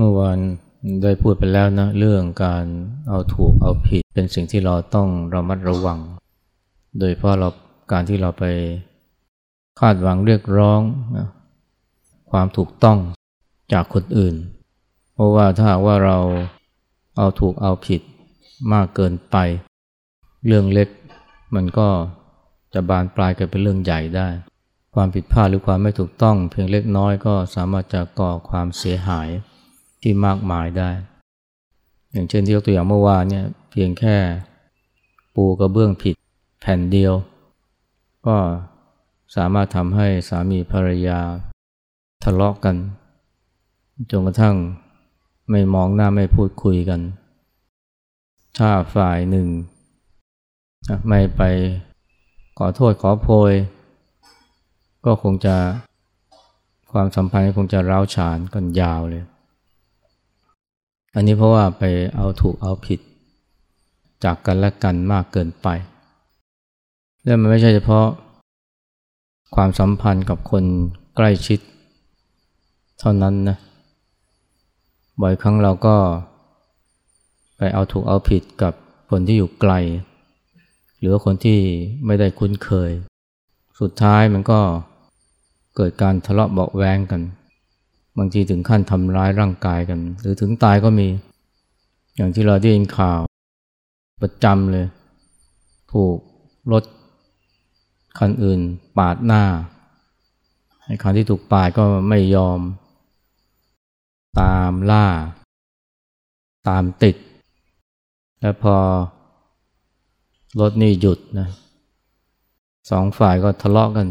เมื่อวานได้พูดไปแล้วนะ เรื่องการเอาถูกเอาผิด เป็นสิ่งที่เราต้องระมัดระวัง โดยเพราะเราการที่เราไปคาดหวังเรียกร้องนะความถูกต้องจากคนอื่น เพราะว่าถ้าหากว่าเราเอาถูกเอาผิดมากเกินไป เรื่องเล็กมันก็จะบานปลายกลายเป็นเรื่องใหญ่ได้ ความผิดพลาดหรือความไม่ถูกต้อง เพียงเล็กน้อยก็สามารถจะก่อความเสียหาย ที่มากมายได้ อย่างเช่นที่ยกตัวอย่างเมื่อวานเนี่ยเพียงแค่ปูกระเบื้องผิดแผ่นเดียว ก็สามารถทำให้สามีภรรยาทะเลาะกกันจนกระทั่งไม่มองหน้าไม่พูดคุยกัน ถ้าฝ่ายหนึ่ง ไม่ไปขอโทษขอโพย ก็คงจะความสัมพันธ์คงจะร้าวฉานกันยาวเลย อันนี้เพราะว่าไปเอาถูกเอาผิด จากกันและกันมากเกินไป และมันไม่ใช่เฉพาะ ความสัมพันธ์กับคนใกล้ชิด เท่านั้นนะ บ่อยครั้งเราก็ ไปเอาถูกเอาผิดกับคนที่อยู่ไกล หรือคนที่ไม่ได้คุ้นเคย สุดท้ายมันก็เกิดการทะเลาะเบาแวงกัน บางทีถึงขั้นทำร้ายร่างกายกัน หรือถึงตายก็มี อย่างที่เราได้ยินข่าว ประจำเลย ถูกรถคันอื่นปาดหน้าไอ้คันที่ถูกปาดก็ไม่ยอม ตามล่า ตามติด แล้วพอรถนี่หยุดนะสองฝ่ายก็ทะเลาะกัน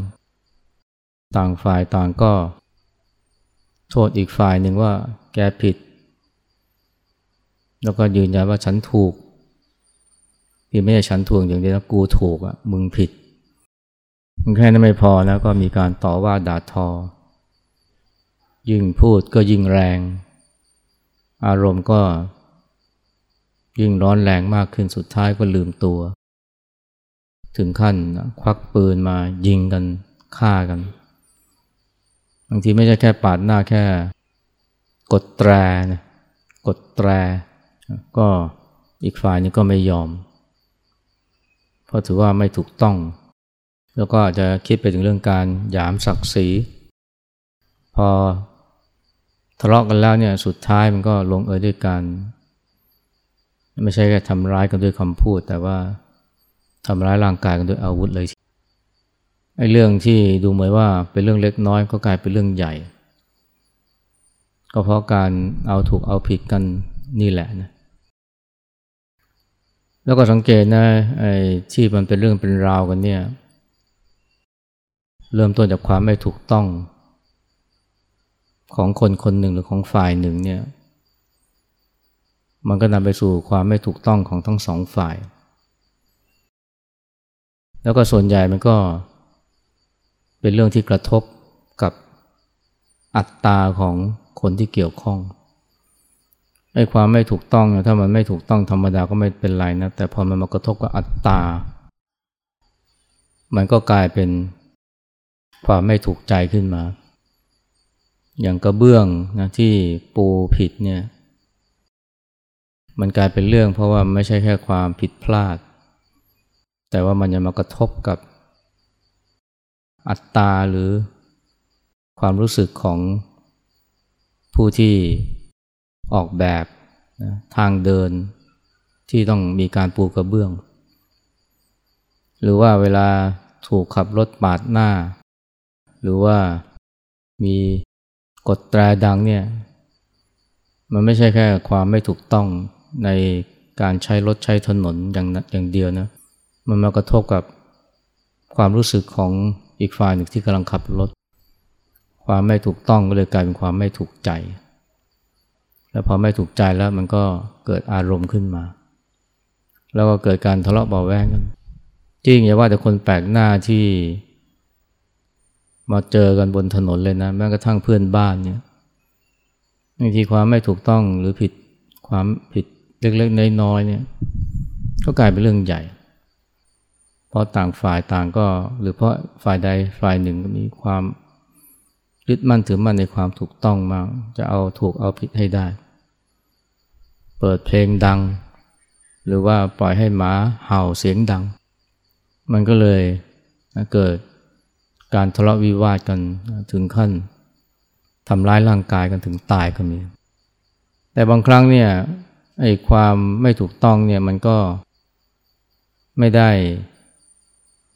ต่างฝ่ายต่างก็ โทษอีกฝ่ายหนึ่งว่าแกผิด แล้วก็ยืนยันว่าฉันถูกที่ไม่ใช่ฉันถูกอย่างเดียวนะกูถูกอะมึงผิดมันแค่นั้นไม่พอนะก็มีการต่อว่าด่าทอ ยิ่งพูดก็ยิ่งแรง อารมณ์ก็ยิ่งร้อนแรงมากขึ้นสุดท้ายก็ลืมตัว ถึงขั้นควักปืนมายิงกันฆ่ากัน บางทีไม่ใช่แค่ปาดหน้าแค่ กดแตรนะกดแตร ก็อีกฝ่ายนึงก็ไม่ยอม เพราะถือว่าไม่ถูกต้อง แล้วก็อาจจะคิดไปถึงเรื่องการหยามศักดิ์ศรี พอทะเลาะกันแล้วเนี่ยสุดท้ายมันก็ลงเอยด้วยกัน ไม่ใช่แค่ทำร้ายกันด้วยคำพูด แต่ว่าทำร้ายร่างกายกันด้วยอาวุธเลย ไอ้เรื่องที่ดูเหมือนว่าเป็นเรื่องเล็กน้อยก็กลายเป็นเรื่องใหญ่ ก็เพราะการเอาถูกเอาผิดกันนี่แหละนะแล้วก็สังเกตนะไอ้ที่มันเป็นเรื่องเป็นราวกันเนี่ย เริ่มต้นจากความไม่ถูกต้อง ของคนคนหนึ่งหรือของฝ่ายหนึ่งเนี่ย มันก็นำไปสู่ความไม่ถูกต้องของทั้งสองฝ่าย แล้วก็ส่วนใหญ่มันก็ เป็นเรื่องที่กระทบกับอัตตาของคนที่เกี่ยวข้องไอ้ความไม่ถูกต้องเนี่ยถ้ามันไม่ถูกต้องธรรมดาก็ไม่เป็นไรนะแต่พอมันมากระทบกับอัตตา มันก็กลายเป็นความไม่ถูกใจขึ้นมา อย่างกระเบื้องนะที่ปูผิดเนี่ย มันกลายเป็นเรื่องเพราะว่าไม่ใช่แค่ความผิดพลาด แต่ว่ามันจะมากระทบกับ อัตตาหรือความรู้สึกของผู้ที่ออกแบบนะทางเดินที่ต้องมีการปูกระเบื้อง หรือว่าเวลาถูกขับรถปาดหน้า หรือว่ามีกดแตรดังเนี่ย มันไม่ใช่แค่ความไม่ถูกต้องในการใช้รถใช้ถนนอย่างอย่างเดียวนะ มันมากระทบกับความรู้สึกของ อีกฝ่ายหนึ่งที่กำลังขับรถ ความไม่ถูกต้องก็เลยกลายเป็นความไม่ถูกใจ แล้วพอไม่ถูกใจแล้วมันก็เกิดอารมณ์ขึ้นมา แล้วก็เกิดการทะเลาะเบาแวงกันจริงอย่าว่าแต่คนแปลกหน้าที่ มาเจอกันบนถนนเลยนะแม้กระทั่งเพื่อนบ้านเนี่ยบางทีความไม่ถูกต้องหรือผิดความผิดเล็กๆน้อยๆเนี่ยก็กลายเป็นเรื่องใหญ่ เพราะต่างฝ่ายต่างก็ หรือเพราะฝ่ายใดฝ่ายหนึ่งมีความยึดมั่นถือมั่นในความถูกต้องมาก จะเอาถูกเอาผิดให้ได้ เปิดเพลงดัง หรือว่าปล่อยให้หมาเห่าเสียงดัง มันก็เลยเกิดการทะเลาะวิวาทกันถึงขั้นทำร้ายร่างกายกันถึงตายก็มี แต่บางครั้งเนี่ยไอ้ความไม่ถูกต้องเนี่ยมันก็ไม่ได้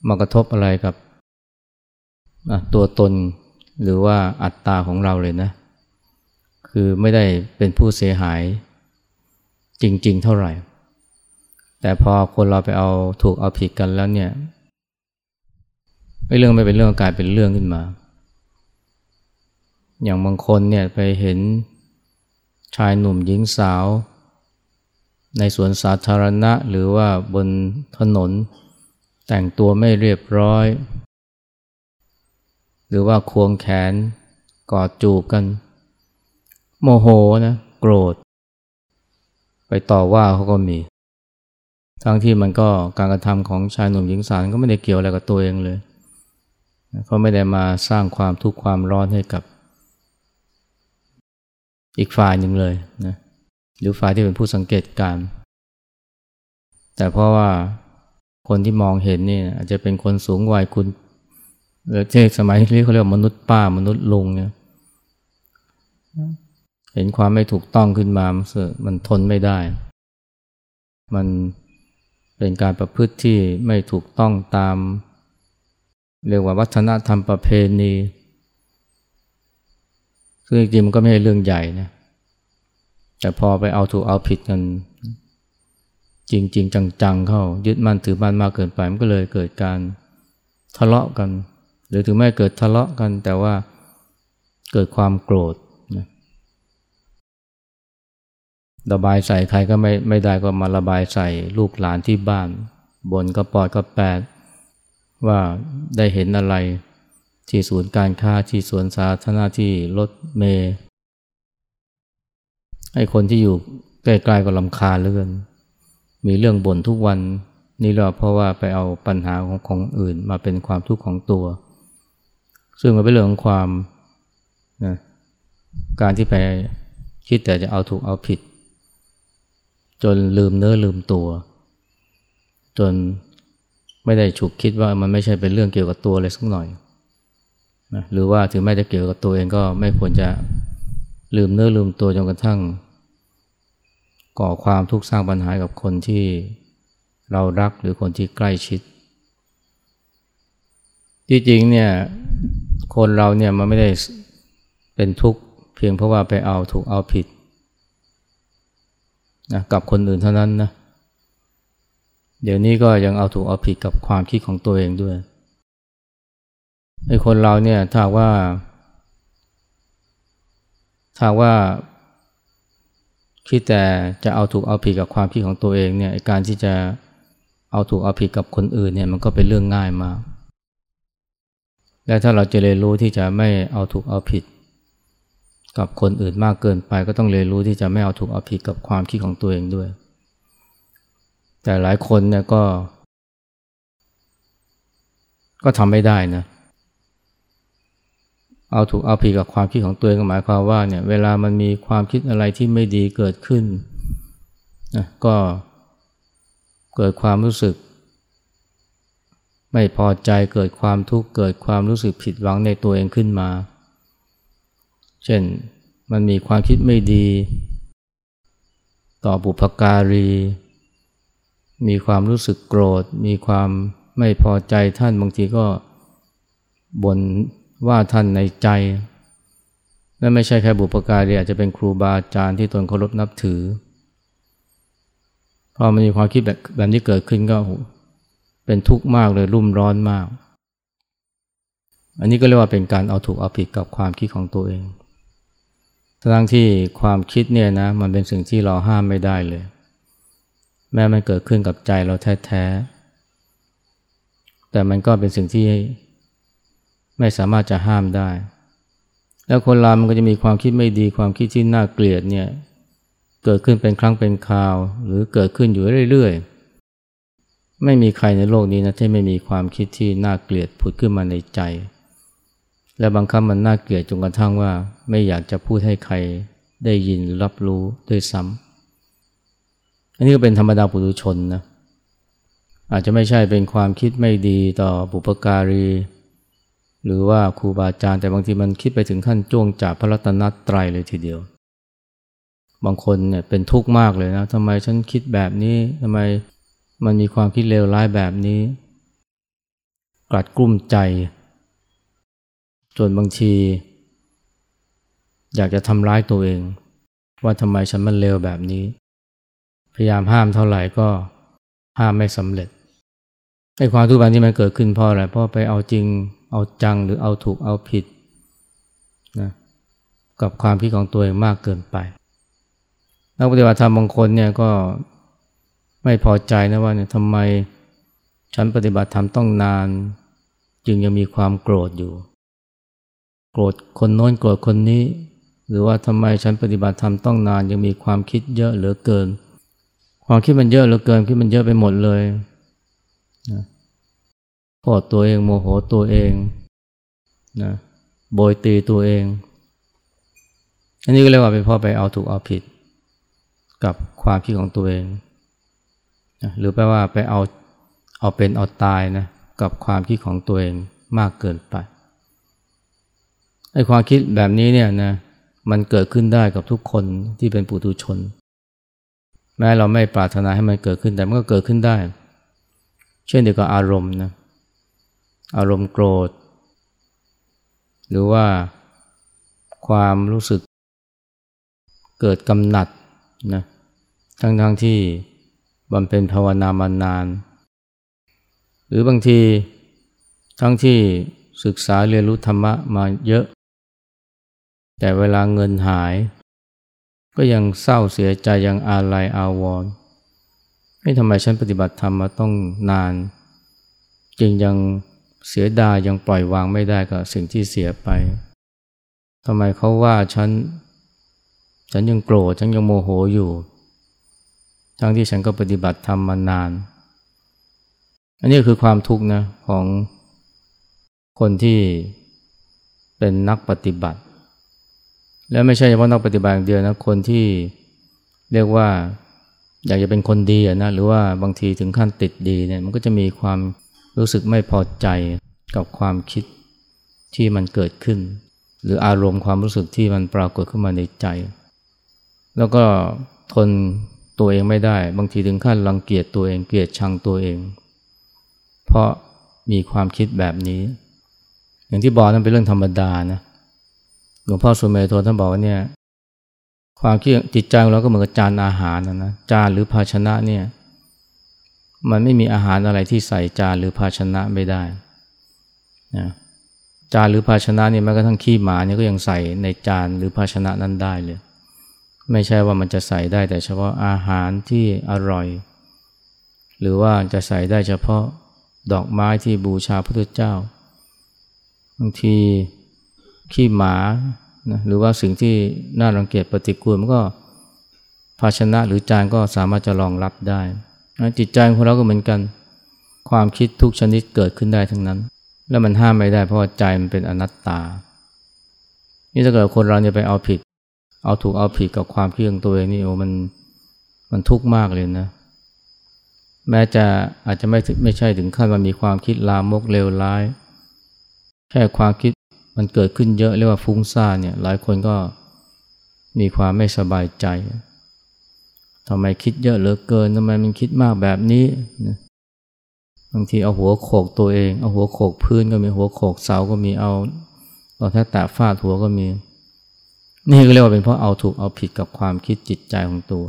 มากระทบอะไรกับตัวตนหรือว่าอัตตาของเราเลยนะ คือไม่ได้เป็นผู้เสียหายจริง ๆ เท่าไหร่ แต่พอคนเราไปเอาถูกเอาผิดกันแล้วเนี่ยไม่เรื่องไม่เป็นเรื่องกลายเป็นเรื่องขึ้นมา อย่างบางคนเนี่ยไปเห็นชายหนุ่มหญิงสาว ในสวนสาธารณะหรือว่าบนถนน แต่งตัวไม่เรียบร้อย หรือว่าควงแขนกอดจูบกัน โมโหนะโกรธ ไปต่อว่าเขาก็มี ทั้งที่มันก็การกระทำของชายหนุ่มหญิงสาวก็ไม่ได้เกี่ยวอะไรกับตัวเองเลยเขาไม่ได้มาสร้างความทุกข์ความร้อนให้กับ อีกฝ่ายหนึ่งเลยนะหรือฝ่ายที่เป็นผู้สังเกตการ แต่เพราะว่า คนที่มองเห็นนี่อาจจะเป็นคนสูงวัยคุณหรือเช่สมัยที่เขาเรียกมนุษย์ป้ามนุษย์ลุงเนี่ยเห็นความไม่ถูกต้องขึ้นมามันทนไม่ได้ มันเป็นการประพฤติที่ไม่ถูกต้องตาม เรียกว่าวัฒนธรรมประเพณีซึ่งจริงมันก็ไม่ใช่เรื่องใหญ่นะแต่พอไปเอาถูกเอาผิดกัน จริงๆจังๆ เข้ายึดมั่นถือมั่นมากเกินไปมันก็เลยเกิดการทะเลาะกัน หรือถึงไม่เกิดทะเลาะกันแต่ว่าเกิดความโกรธนะระบายใส่ใครก็ไม่ไม่ได้ก็มาระบายใส่ลูกหลานที่บ้านบนก็ปอดก็แปดว่าได้เห็นอะไรที่ศูนย์การค้าที่สวนสาธารณะที่รถเมย์ให้คนที่อยู่ใกล้ๆก็ลำคาญเหลือเกิน มีเรื่องบ่นทุกวัน นี่เราเพราะว่าไปเอาปัญหาของของอื่นมาเป็นความทุกข์ของตัว ซึ่งมันเป็นเรื่องของความนะการที่ไปคิดแต่จะเอาถูกเอาผิด จนลืมเนื้อลืมตัว จนไม่ได้ฉุกคิดว่ามันไม่ใช่เป็นเรื่องเกี่ยวกับตัวเลยสักหน่อยนะหรือว่าถึงแม้จะเกี่ยวกับตัวเองก็ไม่ควรจะลืมเนื้อลืมตัวจนกระทั่ง ก่อความทุกข์สร้างปัญหากับคนที่เรารักหรือคนที่ใกล้ชิด ที่จริงเนี่ยคนเราเนี่ยมันไม่ได้เป็นทุกข์เพียงเพราะว่าไปเอาถูกเอาผิดนะกับคนอื่นเท่านั้นนะเดี๋ยวนี้ก็ยังเอาถูกเอาผิดกับความคิดของตัวเองด้วยไอ้คนเราเนี่ยถ้าว่า ถ้าว่า คิดแต่จะเอาถูกเอาผิดกับความคิดของตัวเองเนี่ยการที่จะเอาถูกเอาผิดกับคนอื่นเนี่ยมันก็เป็นเรื่องง่ายมาก และถ้าเราจะเรียนรู้ที่จะไม่เอาถูกเอาผิด กับคนอื่นมากเกินไป ก็ต้องเรียนรู้ที่จะไม่เอาถูกเอาผิดกับความคิดของตัวเองด้วย แต่หลายคนเนี่ยก็ ก็ทำไม่ได้นะเเอาถูกเอาผิดกับความคิดของตัวเองหมายความว่าเนี่ยเวลามันมีความคิดอะไรที่ไม่ดีเกิดขึ้นนะก็เกิดความรู้สึก ไม่พอใจเกิดความทุกข์เกิดความรู้สึกผิดหวังในตัวเองขึ้นมา เช่นมันมีความคิดไม่ดี ต่อบุพการี มีความรู้สึกโกรธ มีความไม่พอใจท่านบางทีก็บ่น ว่าท่านในใจ และไม่ใช่แค่บุปการีอาจจะเป็นครูบาอาจารย์ที่ตนเคารพนับถือ พอมันมีความคิดแบบแบบนี้เกิดขึ้นก็เป็นทุกข์มากเลยรุ่มร้อนมาก อันนี้ก็เรียกว่าเป็นการเอาถูกเอาผิดกับความคิดของตัวเองทั้งที่ความคิดเนี่ยนะมันเป็นสิ่งที่เราห้ามไม่ได้เลย แม้มันเกิดขึ้นกับใจเราแท้ๆแต่มันก็เป็นสิ่งที่ ไม่สามารถจะห้ามได้ แล้วคนเรามันก็จะมีความคิดไม่ดีความคิดที่น่าเกลียดเนี่ยเกิดขึ้นเป็นครั้งเป็นคราว หรือเกิดขึ้นอยู่เรื่อยๆ ไม่มีใครในโลกนี้นะที่ไม่มีความคิดที่น่าเกลียดผุดขึ้นมาในใจ และบางครั้งมันน่าเกลียดจนกระทั่งว่าไม่อยากจะพูดให้ใครได้ยินรับรู้ด้วยซ้ำอันนี้ก็เป็นธรรมดาปุถุชนนะอาจจะไม่ใช่เป็นความคิดไม่ดีต่อบุปการี หรือว่าครูบาอาจารย์แต่บางทีมันคิดไปถึงขั้นจ้วงจากพระรัตนตรัยเลยทีเดียว บางคนเนี่ยเป็นทุกข์มากเลยนะทำไมฉันคิดแบบนี้ทำไมมันมีความคิดเลวร้ายแบบนี้ กลัดกลุ้มใจ จนบางที อยากจะทำร้ายตัวเอง ว่าทำไมฉันมันเลวแบบนี้ พยายามห้ามเท่าไหร่ก็ห้ามไม่สำเร็จไอ้ความทุกข์แบบนี้มันเกิดขึ้นเพราะอะไรเพราะไปเอาจริง เอาจังหรือเอาถูกเอาผิดนะกับความคิดของตัวเองมากเกินไป นักปฏิบัติธรรมบางคนเนี่ยก็ไม่พอใจนะว่าเนี่ยทำไมฉันปฏิบัติธรรมต้องนาน จึงยังมีความโกรธอยู่ โกรธคนโน้นโกรธคนนี้ หรือว่าทำไมฉันปฏิบัติธรรมต้องนาน ยังมีความคิดเยอะเหลือเกิน ความคิดมันเยอะเหลือเกินคิดมันเยอะไปหมดเลย โกรธตัวเองโมโหตัวเองนะโบยตีตัวเอง อันนี้ก็เรียกว่าเป็นพ่อไปเอาถูกเอาผิด กับความคิดของตัวเองหรือแปลว่าไปเอาเอาเป็นเอาตายนะกับความคิดของตัวเองมากเกินไปไอ้ความคิดแบบนี้เนี่ยนะมันเกิดขึ้นได้กับทุกคนที่เป็นปุถุชน แม้เราไม่ปรารถนาให้มันเกิดขึ้นแต่มันก็เกิดขึ้นได้ เช่นเดียวกับอารมณ์นะ อารมณ์โกรธ หรือว่าความรู้สึกเกิดกำหนัดนะทั้งๆทที่บำเพ็ญภาวนามานาน หรือบางทีทั้งที่ศึกษาเรียนรู้ธรรมะมาเยอะ แต่เวลาเงินหาย ก็ยังเศร้าเสียใจยังอาลัยอาวรณ์ไม่ทำไมฉันปฏิบัติธรรมมาต้องนาน จึงยัง เสียดายยังปล่อยวางไม่ได้กับสิ่งที่เสียไปทำไมเขาว่าฉัน ฉันยังโกรธฉันยังโมโหอยู่ ทั้งที่ฉันก็ปฏิบัติธรรมมานาน อันนี้คือความทุกข์นะของคนที่เป็นนักปฏิบัติ แล้วไม่ใช่เฉพาะนักปฏิบัติอย่างเดียวนะคนที่เรียกว่าอยากจะเป็นคนดีนะหรือว่าบางทีถึงขั้นติดดีเนี่ยมันก็จะมีความ รู้สึกไม่พอใจกับความคิดที่มันเกิดขึ้น หรืออารมณ์ความรู้สึกที่มันปรากฏขึ้นมาในใจ แล้วก็ทนตัวเองไม่ได้ บางทีถึงขั้นรังเกียจตัวเองเกลียดชังตัวเอง เพราะมีความคิดแบบนี้ อย่างที่บอกนั้นเป็นเรื่องธรรมดานะหลวงพ่อสุเมโทท่านบอกว่าเนี่ยความคิดจิตใจของเราก็เหมือนกับจานอาหารนะนะจานหรือภาชนะเนี่ย มันไม่มีอาหารอะไรที่ใส่จานหรือภาชนะไม่ได้นะจานหรือภาชนะนี่แม้กระทั่งขี้หมาเนี่ยก็ยังใส่ในจานหรือภาชนะนั้นได้เลย ไม่ใช่ว่ามันจะใส่ได้แต่เฉพาะอาหารที่อร่อย หรือว่าจะใส่ได้เฉพาะดอกไม้ที่บูชาพระพุทธเจ้าบางทีขี้หมานะหรือว่าสิ่งที่น่ารังเกียจปฏิกูลมันก็ภาชนะหรือจานก็สามารถจะรองรับได้ จิตใจของเราก็เหมือนกัน ความคิดทุกชนิดเกิดขึ้นได้ทั้งนั้น แล้วมันห้ามไม่ได้เพราะว่าใจมันเป็นอนัตตา นี่ถ้าเกิดคนเราเนี่ยไปเอาผิด เอาถูกเอาผิดกับความคิดของตัวเองนี่โอ้มันมันทุกข์มากเลยนะ แม้จะอาจจะไม่ไม่ใช่ถึงขั้นมันมีความคิดลามกเลวร้าย แค่ความคิดมันเกิดขึ้นเยอะเรียกว่าฟุ้งซ่านเนี่ยหลายคนก็มีความไม่สบายใจ ทำไมคิดเยอะเหลือเกินทำไมมันคิดมากแบบนี้นะบางทีเอาหัวโขกตัวเอง เอาหัวโขกพื้นก็มีหัวโขกเสาก็มีเอาเอาแท้แตะฟาดหัวก็มี นี่ก็เรียกว่าเป็นเพราะเอาถูกเอาผิดกับความคิดจิตใจของตัว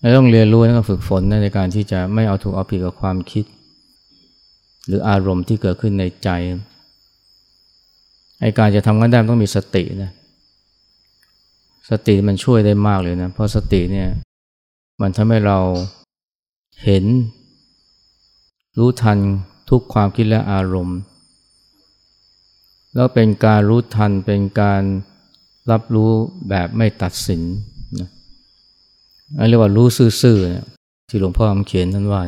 เราต้องเรียนรู้และฝึกฝนในการที่จะไม่เอาถูกเอาผิดกับความคิด หรืออารมณ์ที่เกิดขึ้นในใจไอการจะทำงั้นได้ต้องมีสตินะ สติมันช่วยได้มากเลยนะ เพราะสติเนี่ย มันทำให้เราเห็น รู้ทันทุกความคิดและอารมณ์ แล้วเป็นการรู้ทันเป็นการรับรู้แบบไม่ตัดสินนะเรียกว่ารู้ซื่อๆเนี่ยที่หลวงพ่อคำเขียนท่านว่า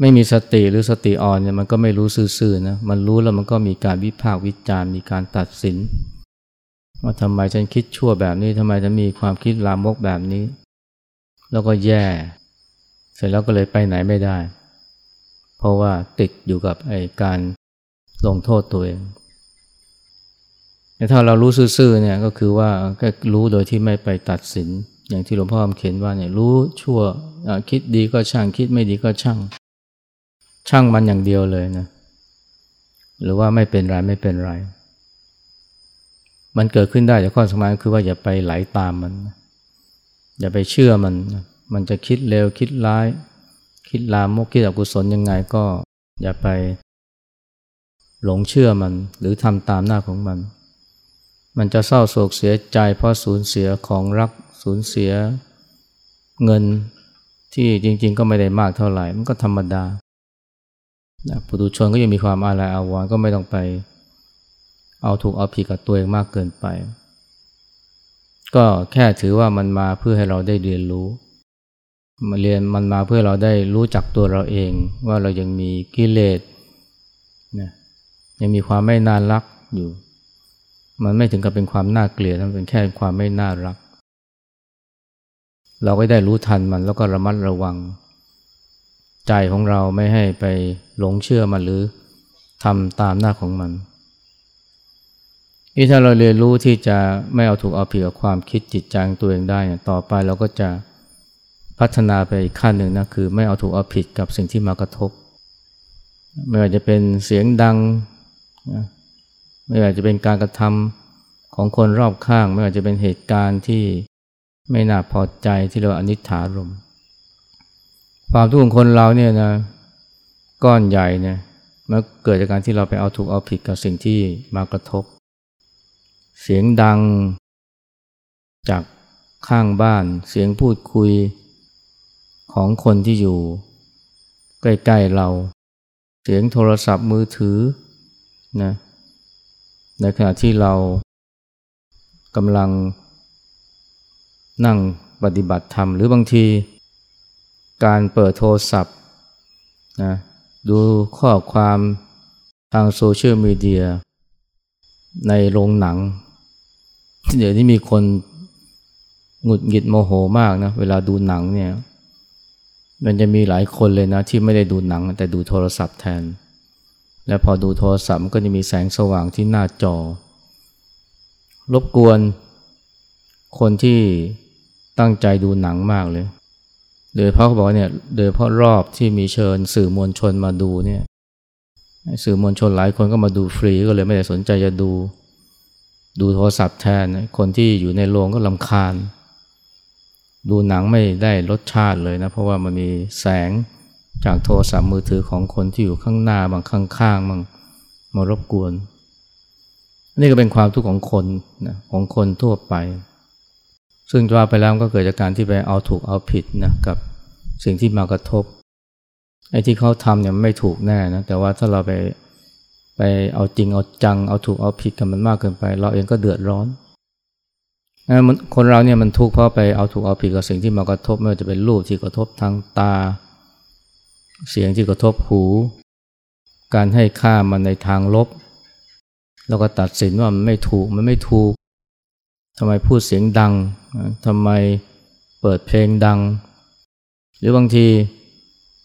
ไม่มีสติหรือสติอ่อนเนี่ยมันก็ไม่รู้ซื่อๆนะมันรู้แล้วมันก็มีการวิพากษ์วิจารณ์มีการตัดสิน ว่าทำไมฉันคิดชั่วแบบนี้ทำไมฉันมีความคิดลามกแบบนี้ แล้วก็แย่ เสร็จแล้วก็เลยไปไหนไม่ได้ เพราะว่าติดอยู่กับไอ้การลงโทษตัวเองแต่ถ้าเรารู้ซื่อๆเนี่ยก็คือว่าก็รู้โดยที่ไม่ไปตัดสิน อย่างที่หลวงพ่อเขียนว่าเนี่ยรู้ชั่วคิดดีก็ช่างคิดไม่ดีก็ช่าง ช่างมันอย่างเดียวเลยนะหรือว่าไม่เป็นไรไม่เป็นไร มันเกิดขึ้นได้แต่ข้อสำคัญคือว่าอย่าไปไหลาตามมัน อย่าไปเชื่อมัน มันจะคิดเร็วคิดร้าย คิดลามกคิดอกุศลยังไงก็ อย่าไป หลงเชื่อมัน หรือทำตามหน้าของมัน มันจะเศร้าโศกเสียใจ เพราะสูญเสียของรักสูญเสีย เงินที่จริง ๆ ก็ไม่ได้มากเท่าไหร่ มันก็ธรรมดานะปุถุชนก็ยังมีความอาลัยอาวรณ์ก็ไม่ต้องไป เอาถูกเอาผิดกับตัวเองมากเกินไป ก็แค่ถือว่ามันมาเพื่อให้เราได้เรียนรู้มาเรียนมันมาเพื่อเราได้รู้จักตัวเราเอง ว่าเรายังมีกิเลสนะยังมีความไม่น่ารักอยู่ มันไม่ถึงกับเป็นความน่าเกลียดมันเป็นแค่ความไม่น่ารัก เราก็ได้รู้ทันมันแล้วก็ระมัดระวัง ใจของเราไม่ให้ไปหลงเชื่อมันหรือทำตามหน้าของมัน นี่ถ้าเราเรียนรู้ที่จะไม่เอาถูกเอาผิดกับความคิดจิตใจตัวเองได้เนี่ยต่อไปเราก็จะพัฒนาไปอีกขั้นหนึ่งนะคือไม่เอาถูกเอาผิดกับสิ่งที่มากระทบ ไม่ว่าจะเป็นเสียงดังนะไม่ว่าจะเป็นการกระทำของคนรอบข้าง ไม่ว่าจะเป็นเหตุการณ์ที่ไม่น่าพอใจที่เราอนิจฐารมความทุกข์ของคนเราเนี่ยนะก้อนใหญ่เนี่ยมันเกิดจากการที่เราไปเอาถูกเอาผิดกับสิ่งที่มากระทบ เสียงดัง จากข้างบ้าน เสียงพูดคุยของคนที่อยู่ ใกล้ๆเรา เสียงโทรศัพท์มือถือนะในขณะที่เรากำลังนั่งปฏิบัติธรรม หรือบางที การเปิดโทรศัพท์นะดูข้อความทางโซเชียลมีเดีย ในโรงหนัง เดี๋ยวนี้มีคนหงุดหงิดโมโหมากนะ เวลาดูหนังเนี่ย มันจะมีหลายคนเลยนะ ที่ไม่ได้ดูหนัง แต่ดูโทรศัพท์แทน และพอดูโทรศัพท์ก็จะมีแสงสว่างที่หน้าจอ รบกวนคนที่ตั้งใจดูหนังมากเลย โดยเพราะเขาบอกเนี่ย โดยเพราะรอบที่มีเชิญสื่อมวลชนมาดูเนี่ย สื่อมวลชนหลายคนก็มาดูฟรีก็เลยไม่ได้สนใจจะดู ดูโทรศัพท์แทน คนที่อยู่ในโรงก็ลำคาญ ดูหนังไม่ได้รสชาติเลยนะ เพราะว่ามันมีแสงจากโทรศัพท์มือถือของคนที่อยู่ข้างหน้าบางข้างๆบางมารบกวน นี่ก็เป็นความทุกข์ของคนนะของคนทั่วไป ซึ่งว่าไปแล้วก็เกิดจากการที่ไปเอาถูกเอาผิดนะกับสิ่งที่มากระทบ ไอ้ที่เขาทำเนี่ยไม่ถูกแน่นะแต่ว่าถ้าเราไปไปเอาจริงเอาจังเอาถูกเอาผิดกับมันมากเกินไป เราเองก็เดือดร้อนนะคนเราเนี่ยมันทุกข์เพราะไปเอาถูกเอาผิดกับสิ่งที่มากระทบไม่ว่าจะเป็นรูปที่กระทบทางตา เสียงที่กระทบหู การให้ค่ามันในทางลบ แล้วก็ตัดสินว่ามันไม่ถูกมันไม่ถูกทำไมพูดเสียงดังทำไมเปิดเพลงดัง หรือบางที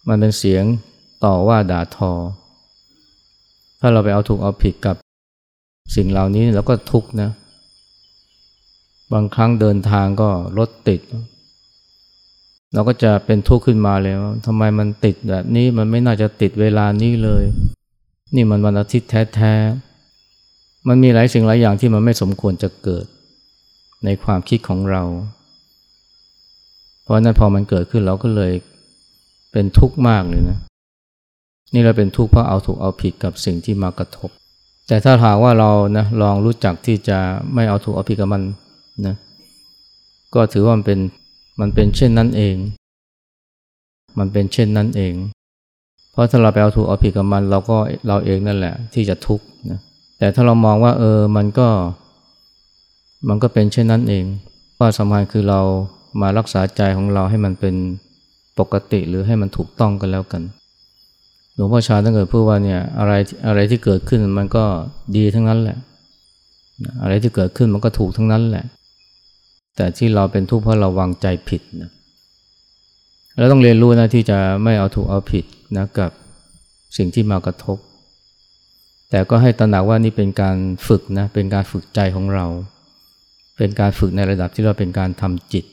มันเป็นเสียงต่อว่าด่าทอ ถ้าเราไปเอาถูกเอาผิดกับสิ่งเหล่านี้เราก็ทุกข์นะ บางครั้งเดินทางก็รถติด เราก็จะเป็นทุกข์ขึ้นมาเลยว่าทำไมมันติดแบบนี้มันไม่น่าจะติดเวลานี้เลย นี่มันวันอาทิตย์แท้ๆ มันมีหลายสิ่งหลายอย่างที่มันไม่สมควรจะเกิดในความคิดของเรา เพราะนั้นพอมันเกิดขึ้นเราก็เลย เป็นทุกข์มากเลยนะ นี่เราเป็นทุกข์เพราะเอาถูกเอาผิดกับสิ่งที่มากระทบ แต่ถ้าถามว่าเรานะลองรู้จักที่จะไม่เอาถูกเอาผิดกับมันนะก็ถือว่ามันเป็นมันเป็นเช่นนั้นเอง มันเป็นเช่นนั้นเอง เพราะถ้าเราไปเอาถูกเอาผิดกับมัน เราก็เราเองนั่นแหละ ที่จะทุกข์นะแต่ถ้าเรามองว่า เออมันก็ มันก็เป็นเช่นนั้นเองว่าสำคัญคือเรามารักษาใจของเราให้มันเป็น ปกติหรือให้มันถูกต้องกันแล้วกัน หลวงพ่อชาท่านเคยพูดว่าเนี่ยอะไรอะไรที่เกิดขึ้นมันก็ดีทั้งนั้นแหละ อะไรที่เกิดขึ้นมันก็ถูกทั้งนั้นแหละ แต่ที่เราเป็นทุกข์เพราะเราวางใจผิดนะเราต้องเรียนรู้นะที่จะไม่เอาถูกเอาผิดนะกับสิ่งที่มากระทบ แต่ก็ให้ตระหนักว่านี่เป็นการฝึกนะเป็นการฝึกใจของเรา เป็นการฝึกในระดับที่เราเป็นการทำจิต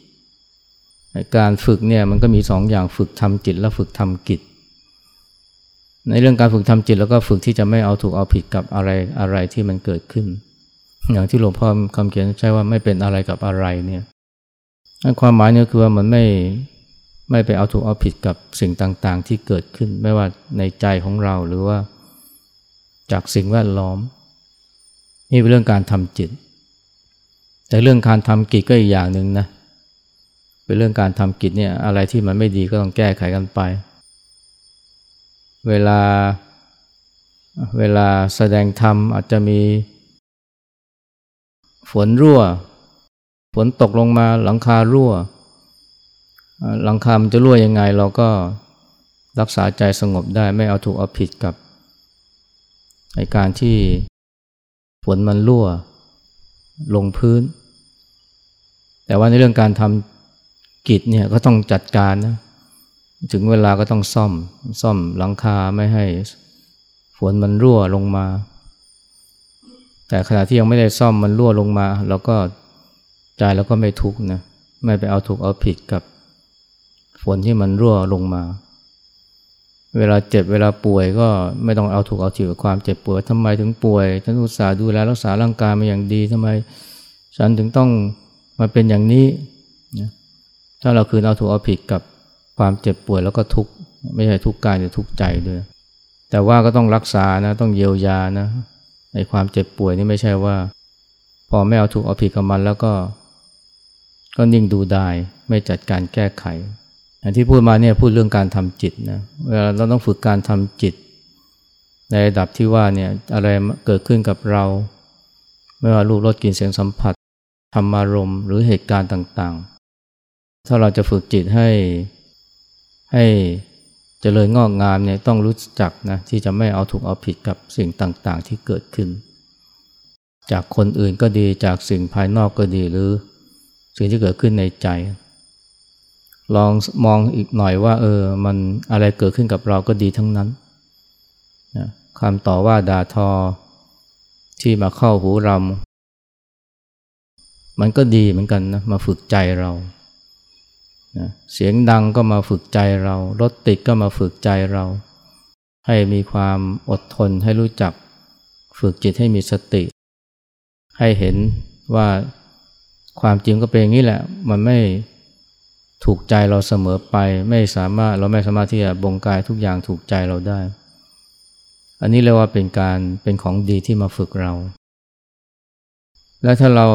การฝึกเนี่ยมันก็มีสองอย่างฝึกทำจิตและฝึกทำกิจ ในเรื่องการฝึกทำจิตแล้วก็ฝึกที่จะไม่เอาถูกเอาผิดกับอะไรอะไรที่มันเกิดขึ้น อย่างที่หลวงพ่อคำเขียนใช่ว่าไม่เป็นอะไรกับอะไรเนี่ยความหมายเนี่ยคือว่ามันไม่ไม่ไปเอาถูกเอาผิดกับสิ่งต่างๆ ที่เกิดขึ้น ไม่ว่าในใจของเราหรือว่า จากสิ่งแวดล้อม นี่เป็นเรื่องการทำจิต แต่เรื่องการทำกิจก็อีกอย่างหนึ่งนะเเป็นเรื่องการทำกิจเนี่ยอะไรที่มันไม่ดีก็ต้องแก้ไขกันไป เวลาเวลาแสดงธรรมอาจจะมี ฝนรั่ว ฝนตกลงมาหลังคารั่ว หลังคามันจะรั่วยังไง เราก็รักษาใจสงบได้ไม่เอาถูกเอาผิดกับในการที่ฝนมันรั่วลงพื้น แต่ว่าในเรื่องการทำ กิจเนี่ยก็ต้องจัดการนะถึงเวลาก็ต้องซ่อมซ่อมหลังคาไม่ให้ฝนมันรั่วลงมา แต่ขณะที่ยังไม่ได้ซ่อมมันรั่วลงมาเราก็ใจเราก็ไม่ทุกข์นะไม่ไปเอาถูกเอาผิดกับฝนที่มันรั่วลงมา เวลาเจ็บเวลาป่วยก็ไม่ต้องเอาถูกเอาถือความเจ็บป่วยทำไมถึงป่วยฉันอุตส่าห์ดูแลรักษาร่างกายมาอย่างดีทำไม ฉันถึงต้องมาเป็นอย่างนี้นะ ถ้าเราคืนเอาถูกเอาผิดกับความเจ็บป่วยแล้วก็ทุกข์ไม่ใช่ทุกข์กายหรือทุกข์ใจด้วย แต่ว่าก็ต้องรักษานะต้องเยียวยานะในความเจ็บป่วยนี่ไม่ใช่ว่า พอไม่เอาถูกเอาผิดกับมันแล้วก็ ก็นิ่งดูได้ไม่จัดการแก้ไขที่พูดมาเนี่ยพูดเรื่องการทำจิตนะเวลาเราต้องฝึกการทำจิต ในระดับที่ว่าเนี่ยอะไรเกิดขึ้นกับเรา ไม่ว่ารูปรสกลิ่นเสียงสัมผัสธรรมารมหรือเหตุการณ์ต่างๆ ถ้าเราจะฝึกจิตให้ให้เจริญงอกงามเนี่ยต้องรู้จักนะที่จะไม่เอาถูกเอาผิดกับสิ่งต่างๆ ที่เกิดขึ้น จากคนอื่นก็ดีจากสิ่งภายนอกก็ดีหรือสิ่งที่เกิดขึ้นในใจ ลองมองอีกหน่อยว่าเออมันอะไรเกิดขึ้นกับเราก็ดีทั้งนั้นนะคำต่อว่าด่าทอที่มาเข้าหูเรา มันก็ดีเหมือนกันนะมาฝึกใจเรา นะเสียงดังก็มาฝึกใจเรา รถติดก็มาฝึกใจเรา ให้มีความอดทนให้รู้จัก ฝึกจิตให้มีสติ ให้เห็นว่าความจริงก็เป็นอย่างนี้แหละ มันไม่ถูกใจเราเสมอไป ไม่สามารถเราไม่สามารถที่จะบงกายทุกอย่างถูกใจเราได้ อันนี้เรียกว่าเป็นการเป็นของดีที่มาฝึกเรา และถ้าเรา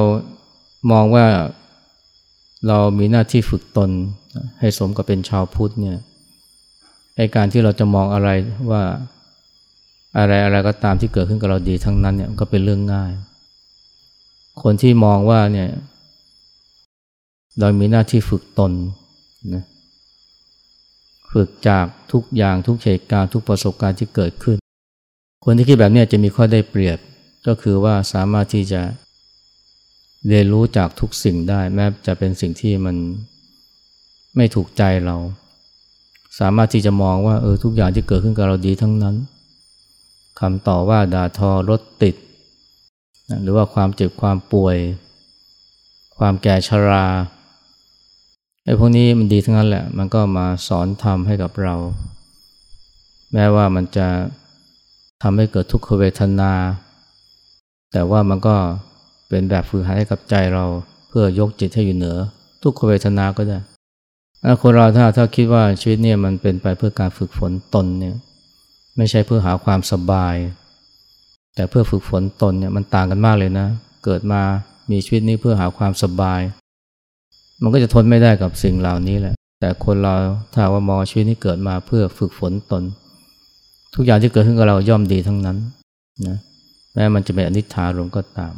มองว่า เรามีหน้าที่ฝึกตนให้สมกับเป็นชาวพุทธเนี่ยไอการที่เราจะมองอะไรว่าอะไรอะไรก็ตามที่เกิดขึ้นกับเราดีทั้งนั้นเนี่ยก็เป็นเรื่องง่าย คนที่มองว่าเนี่ยเรามีหน้าที่ฝึกตนนะฝึกจากทุกอย่างทุกเหตุการณ์ทุกประสบการณ์ที่เกิดขึ้น คนที่คิดแบบนี้จะมีข้อได้เปรียบก็คือว่าสามารถที่จะ เรียนรู้จากทุกสิ่งได้ แม้จะเป็นสิ่งที่มันไม่ถูกใจเรา สามารถที่จะมองว่าเออทุกอย่างที่เกิดขึ้นกับเราดีทั้งนั้นคำต่อว่าด่าทอรถติด หรือว่าความเจ็บความป่วย ความแก่ชราไอ้พวกนี้มันดีทั้งนั้นแหละ มันก็มาสอนทำให้กับเรา แม้ว่ามันจะทำให้เกิดทุกขเวทนา แต่ว่ามันก็ เป็นแบบฝึกหัดให้กับใจเราเพื่อยกจิตให้อยู่เหนือ ทุกขเวทนาก็ได้คนเราถ้าถ้าคิดว่าชีวิตเนี่ยมันเป็นไปเพื่อการฝึกฝนตนเนี่ยไม่ใช่เพื่อหาความสบาย แต่เพื่อฝึกฝนตนเนี่ยมันต่างกันมากเลยนะ เกิดมามีชีวิตนี้เพื่อหาความสบาย มันก็จะทนไม่ได้กับสิ่งเหล่านี้แหละ แต่คนเราถ้าว่ามองชีวิตที่เกิดมาเพื่อฝึกฝนตน ทุกอย่างที่เกิดขึ้นกับเราย่อมดีทั้งนั้นนะแม้มันจะเป็นอนิจจารมก็ตาม